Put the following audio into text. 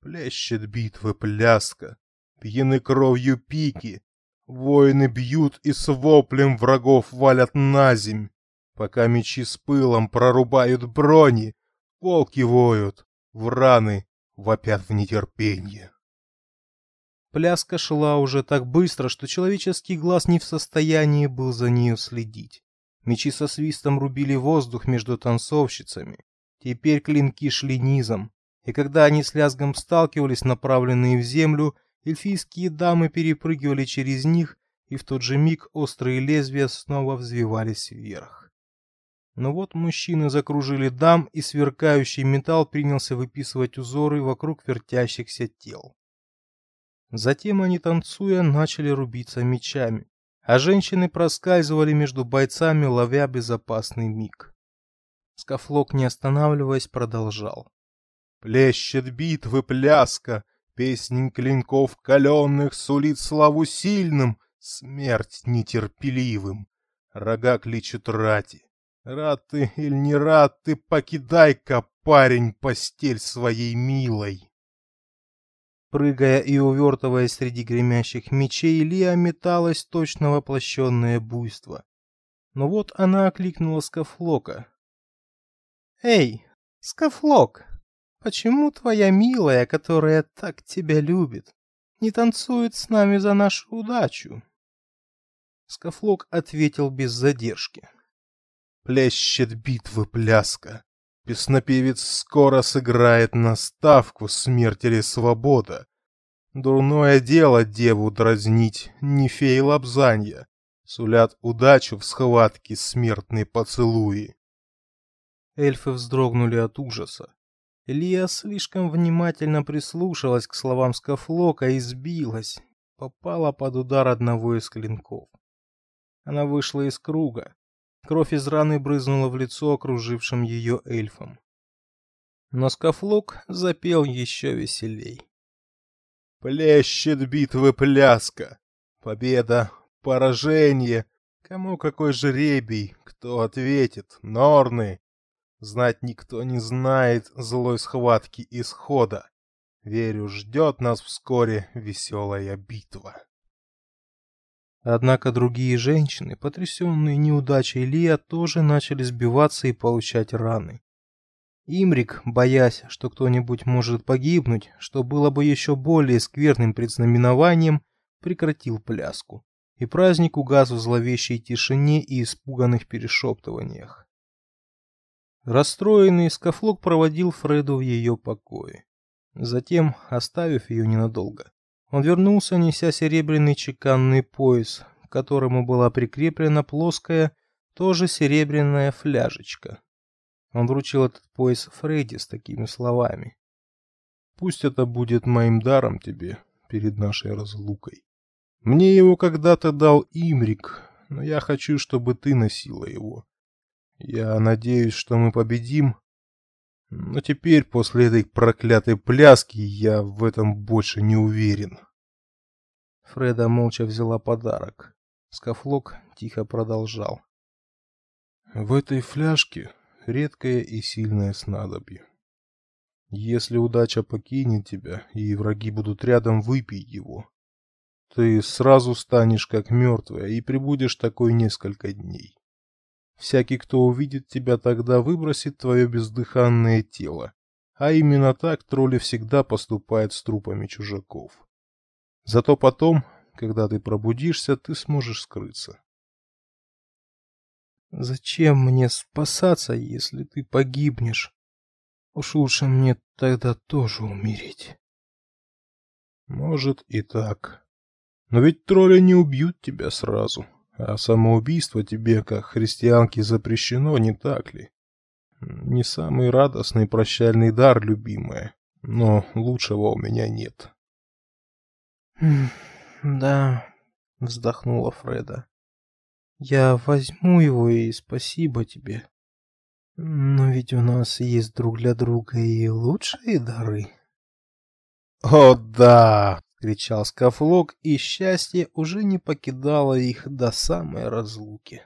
Плещет битвы пляска, пьяны кровью пики, Воины бьют и с воплем врагов валят на земь, Пока мечи с пылом прорубают брони, Волки воют, враны вопят в нетерпенье. Пляска шла уже так быстро, что человеческий глаз не в состоянии был за нею следить. Мечи со свистом рубили воздух между танцовщицами. Теперь клинки шли низом, и когда они с лязгом сталкивались, направленные в землю, эльфийские дамы перепрыгивали через них, и в тот же миг острые лезвия снова взвивались вверх. Но вот мужчины закружили дам, и сверкающий металл принялся выписывать узоры вокруг вертящихся тел. Затем они, танцуя, начали рубиться мечами, а женщины проскальзывали между бойцами, ловя безопасный миг. Скафлок, не останавливаясь, продолжал. Плещет битвы пляска, песнь клинков каленных сулит славу сильным, смерть нетерпеливым. Рога кличут рати. Рад ты или не рад ты, покидай-ка, парень, постель своей милой. Прыгая и увертываясь среди гремящих мечей, Лия металась точно воплощенное буйство. Но вот она окликнула Скафлока. «Эй, Скафлок, почему твоя милая, которая так тебя любит, не танцует с нами за нашу удачу?» Скафлок ответил без задержки. Плещет битвы пляска, Песнопевец скоро сыграет наставку «Смерть или свобода». Дурное дело деву дразнить, не фей лапзанья. Сулят удачу в схватке смертные поцелуи. Эльфы вздрогнули от ужаса. Лия слишком внимательно прислушалась к словам Скафлока и сбилась, попала под удар одного из клинков. Она вышла из круга, Кровь из раны брызнула в лицо окружившим ее эльфам. Но Скафлок запел еще веселей. Плещет битвы пляска, победа, поражение. Кому какой жребий, кто ответит, норны. Знать никто не знает злой схватки исхода. Верю, ждет нас вскоре веселая битва. Однако другие женщины, потрясенные неудачей Лия, тоже начали сбиваться и получать раны. Имрик, боясь, что кто-нибудь может погибнуть, что было бы еще более скверным предзнаменованием, прекратил пляску, и праздник угас в зловещей тишине и испуганных перешептываниях. Расстроенный Скафлок проводил Фреду в ее покое. Затем, оставив ее ненадолго, он вернулся, неся серебряный чеканный пояс, к которому была прикреплена плоская, тоже серебряная фляжечка. Он вручил этот пояс Фредди с такими словами: "Пусть это будет моим даром тебе перед нашей разлукой. Мне его когда-то дал Имрик, но я хочу, чтобы ты носила его. Я надеюсь, что мы победим, но теперь, после этой проклятой пляски, я в этом больше не уверен. Фреда молча взяла подарок. Скафлок тихо продолжал. В этой фляжке редкое и сильное снадобье. Если удача покинет тебя, и враги будут рядом, выпей его. Ты сразу станешь как мертвая и пребудешь такой несколько дней. Всякий, кто увидит тебя тогда, выбросит твое бездыханное тело. А именно так тролли всегда поступают с трупами чужаков. Зато потом, когда ты пробудишься, ты сможешь скрыться. Зачем мне спасаться, если ты погибнешь? Уж лучше мне тогда тоже умереть. Может и так. Но ведь тролли не убьют тебя сразу. А самоубийство тебе, как христианке, запрещено, не так ли? Не самый радостный прощальный дар, любимая, но лучшего у меня нет. Да, вздохнула Фреда. Я возьму его и спасибо тебе. Но ведь у нас есть друг для друга и лучшие дары. О да, кричал Скафлок, и счастье уже не покидало их до самой разлуки.